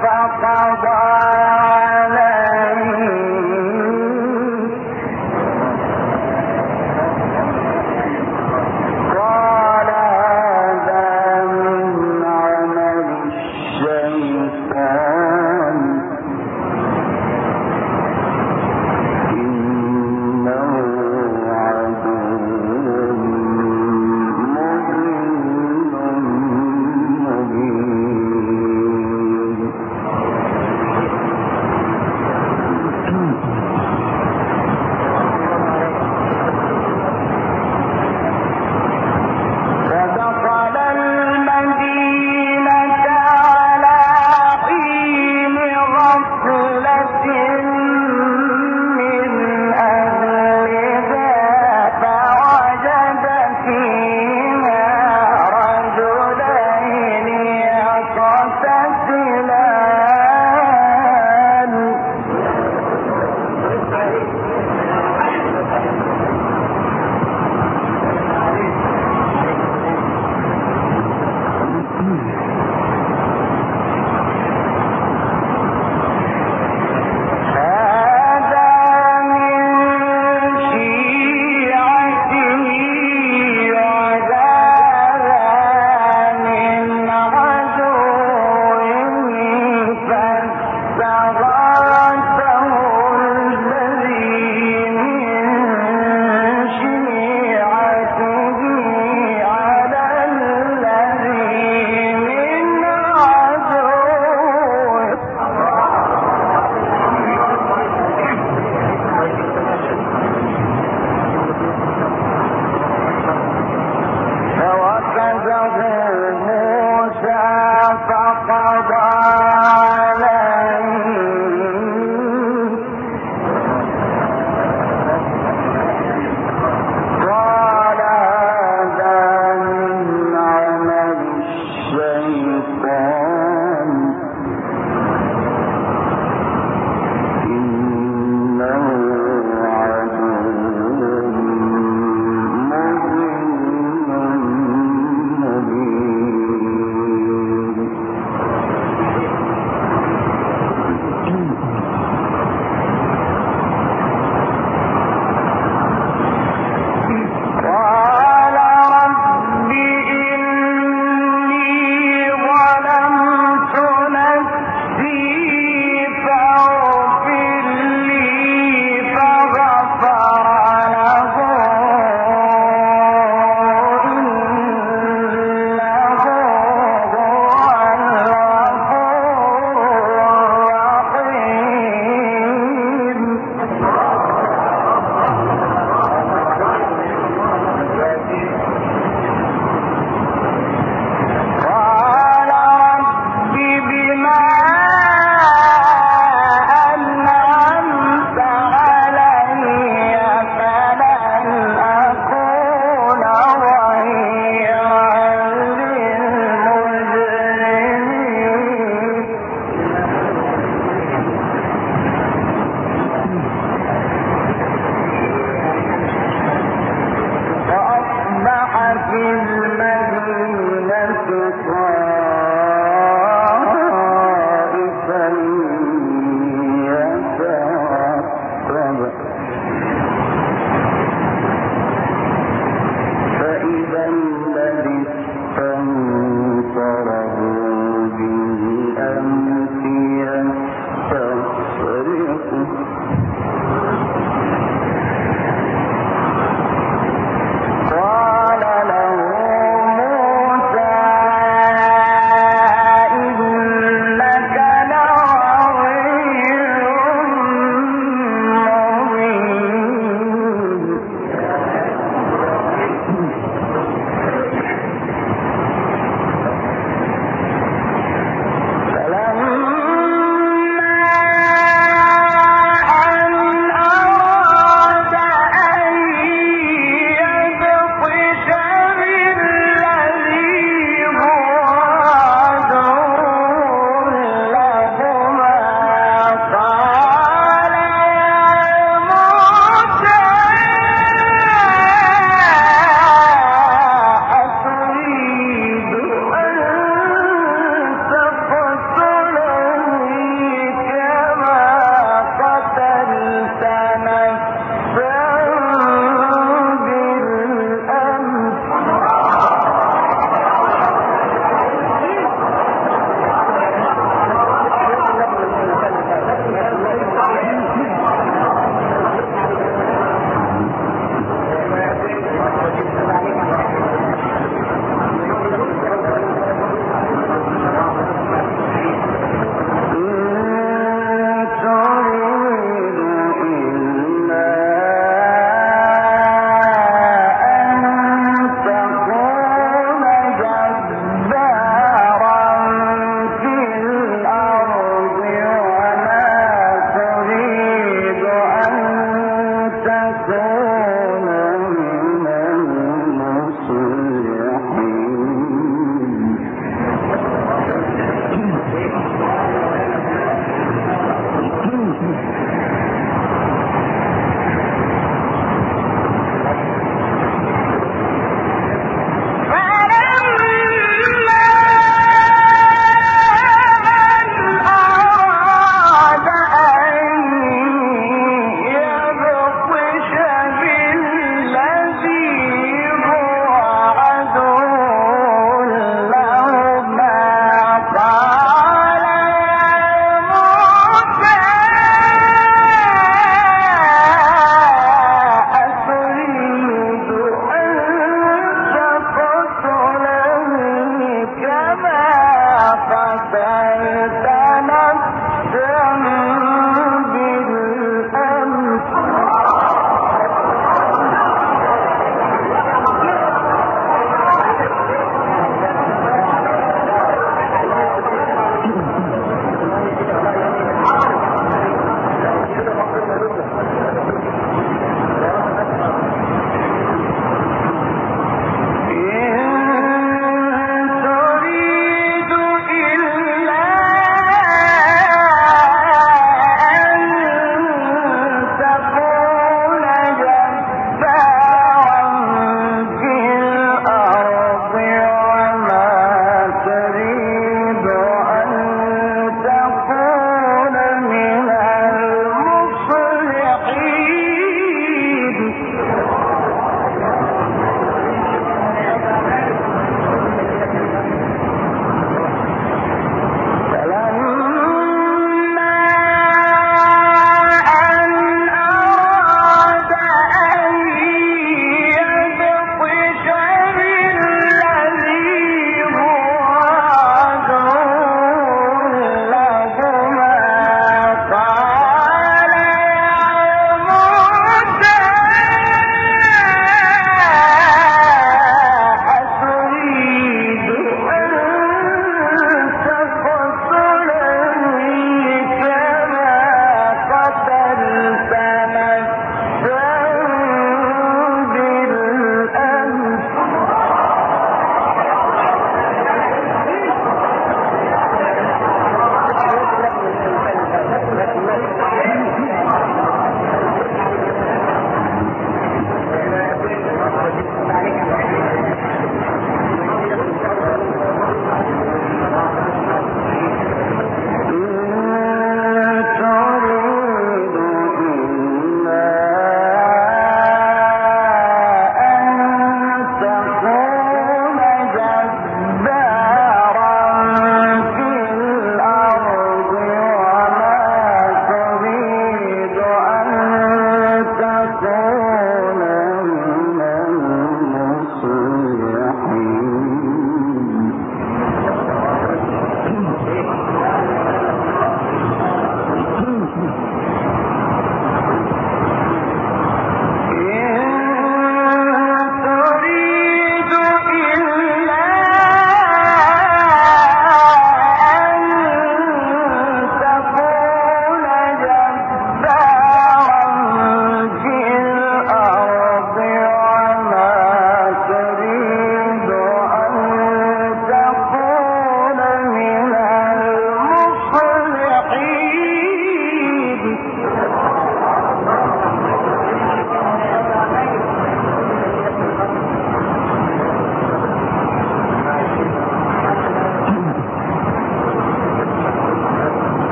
crowd